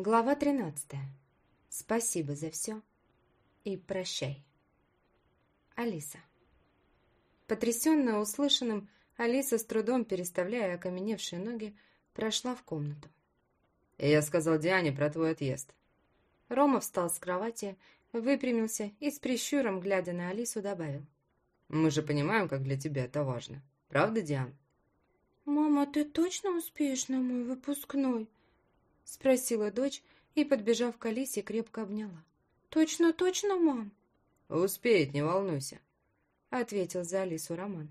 Глава 13. Спасибо за все и прощай. Алиса. Потрясенная услышанным, Алиса с трудом переставляя окаменевшие ноги, прошла в комнату. «Я сказал Диане про твой отъезд». Рома встал с кровати, выпрямился и с прищуром, глядя на Алису, добавил. «Мы же понимаем, как для тебя это важно. Правда, Диан?» «Мама, ты точно успеешь на мой выпускной?» — спросила дочь и, подбежав к Алисе, крепко обняла. «Точно, точно, мам?» «Успеет, не волнуйся», — ответил за Алису Роман.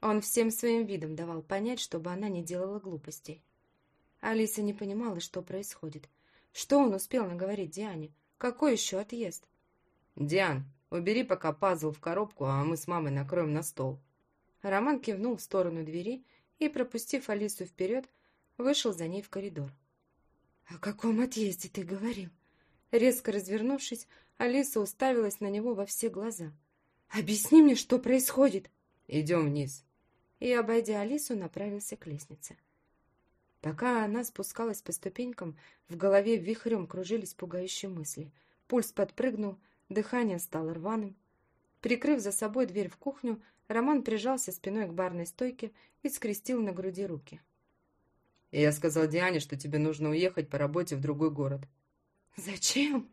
Он всем своим видом давал понять, чтобы она не делала глупостей. Алиса не понимала, что происходит. Что он успел наговорить Диане? Какой еще отъезд? «Диан, убери пока пазл в коробку, а мы с мамой накроем на стол». Роман кивнул в сторону двери и, пропустив Алису вперед, вышел за ней в коридор. «О каком отъезде ты говорил?» Резко развернувшись, Алиса уставилась на него во все глаза. «Объясни мне, что происходит!» «Идем вниз!» И, обойдя Алису, направился к лестнице. Пока она спускалась по ступенькам, в голове вихрем кружились пугающие мысли. Пульс подпрыгнул, дыхание стало рваным. Прикрыв за собой дверь в кухню, Роман прижался спиной к барной стойке и скрестил на груди руки. Я сказал Диане, что тебе нужно уехать по работе в другой город. Зачем?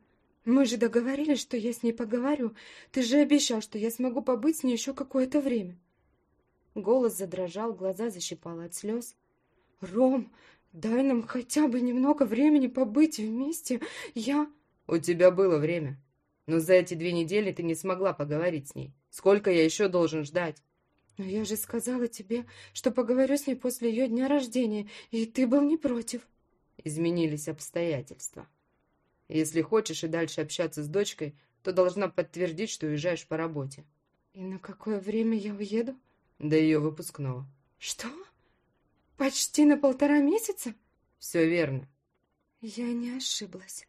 Мы же договорились, что я с ней поговорю. Ты же обещал, что я смогу побыть с ней еще какое-то время. Голос задрожал, глаза защипало от слез. Ром, дай нам хотя бы немного времени побыть вместе. Я... У тебя было время. Но за эти две недели ты не смогла поговорить с ней. Сколько я еще должен ждать? «Но я же сказала тебе, что поговорю с ней после ее дня рождения, и ты был не против». Изменились обстоятельства. Если хочешь и дальше общаться с дочкой, то должна подтвердить, что уезжаешь по работе. «И на какое время я уеду?» До ее выпускного. «Что? Почти на полтора месяца?» «Все верно». Я не ошиблась.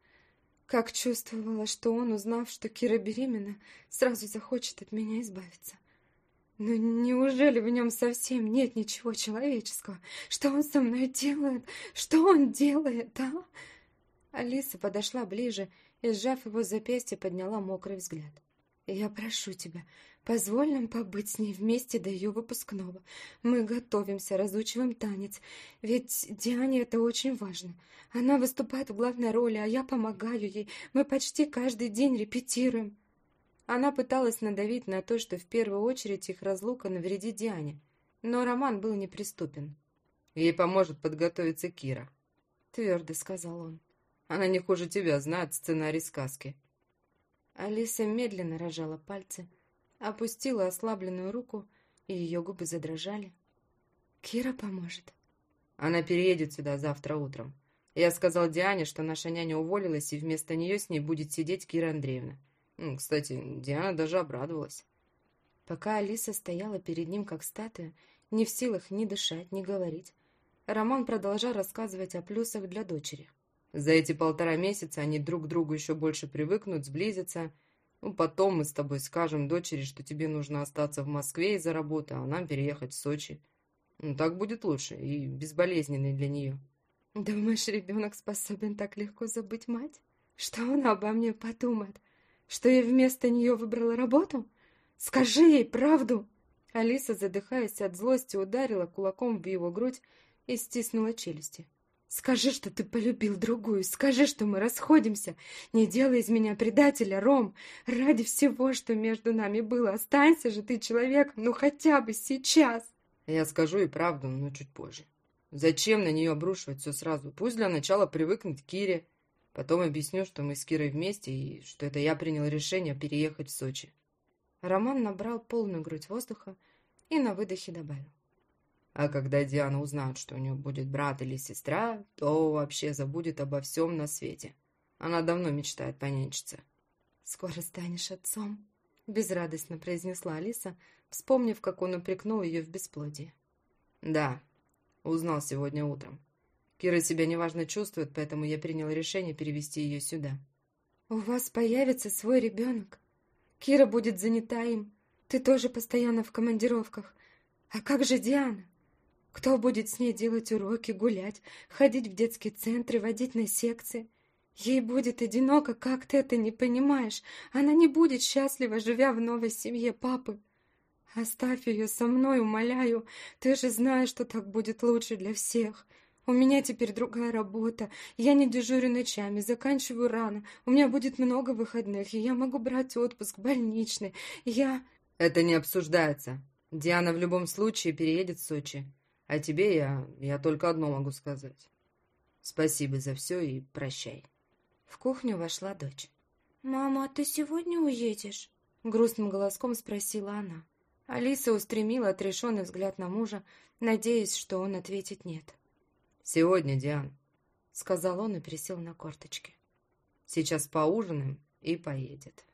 Как чувствовала, что он, узнав, что Кира беременна, сразу захочет от меня избавиться. Но неужели в нем совсем нет ничего человеческого? Что он со мной делает? Что он делает, а? Алиса подошла ближе и, сжав его запястье, подняла мокрый взгляд. «Я прошу тебя, позволь нам побыть с ней вместе до ее выпускного. Мы готовимся, разучиваем танец. Ведь Диане это очень важно. Она выступает в главной роли, а я помогаю ей. Мы почти каждый день репетируем». Она пыталась надавить на то, что в первую очередь их разлука навредит Диане, но Роман был неприступен. «Ей поможет подготовиться Кира», — твердо сказал он. «Она не хуже тебя знает сценарий сказки». Алиса медленно рожала пальцы, опустила ослабленную руку, и ее губы задрожали. «Кира поможет». «Она переедет сюда завтра утром. Я сказал Диане, что наша няня уволилась, и вместо нее с ней будет сидеть Кира Андреевна. Кстати, Диана даже обрадовалась. Пока Алиса стояла перед ним как статуя, не в силах ни дышать, ни говорить, Роман продолжал рассказывать о плюсах для дочери. За эти полтора месяца они друг к другу еще больше привыкнут, сблизятся. Ну, потом мы с тобой скажем дочери, что тебе нужно остаться в Москве из-за работы, а нам переехать в Сочи. Ну, так будет лучше и безболезненнее для нее. Думаешь, ребенок способен так легко забыть мать? Что она обо мне подумает? Что я вместо нее выбрала работу? Скажи ей правду!» Алиса, задыхаясь от злости, ударила кулаком в его грудь и стиснула челюсти. «Скажи, что ты полюбил другую, скажи, что мы расходимся. Не делай из меня предателя, Ром. Ради всего, что между нами было, останься же ты человеком, ну хотя бы сейчас!» «Я скажу и правду, но чуть позже. Зачем на нее обрушивать все сразу? Пусть для начала привыкнет к Кире». Потом объясню, что мы с Кирой вместе и что это я принял решение переехать в Сочи. Роман набрал полную грудь воздуха и на выдохе добавил. А когда Диана узнает, что у нее будет брат или сестра, то вообще забудет обо всем на свете. Она давно мечтает понянчиться. «Скоро станешь отцом», — безрадостно произнесла Алиса, вспомнив, как он упрекнул ее в бесплодии. «Да, узнал сегодня утром. Кира себя неважно чувствует, поэтому я принял решение перевести ее сюда. «У вас появится свой ребенок. Кира будет занята им. Ты тоже постоянно в командировках. А как же Диана? Кто будет с ней делать уроки, гулять, ходить в детские центры, водить на секции? Ей будет одиноко, как ты это не понимаешь. Она не будет счастлива, живя в новой семье папы. Оставь ее со мной, умоляю. Ты же знаешь, что так будет лучше для всех. У меня теперь другая работа. Я не дежурю ночами, заканчиваю рано. У меня будет много выходных, и я могу брать отпуск, больничный. Я... Это не обсуждается. Диана в любом случае переедет в Сочи. А тебе я... я только одно могу сказать. Спасибо за все и прощай. В кухню вошла дочь. «Мама, а ты сегодня уедешь?» Грустным голоском спросила она. Алиса устремила отрешенный взгляд на мужа, надеясь, что он ответит «нет». «Сегодня, Диан», — сказал он и присел на корточки. «Сейчас поужинаем и поедет».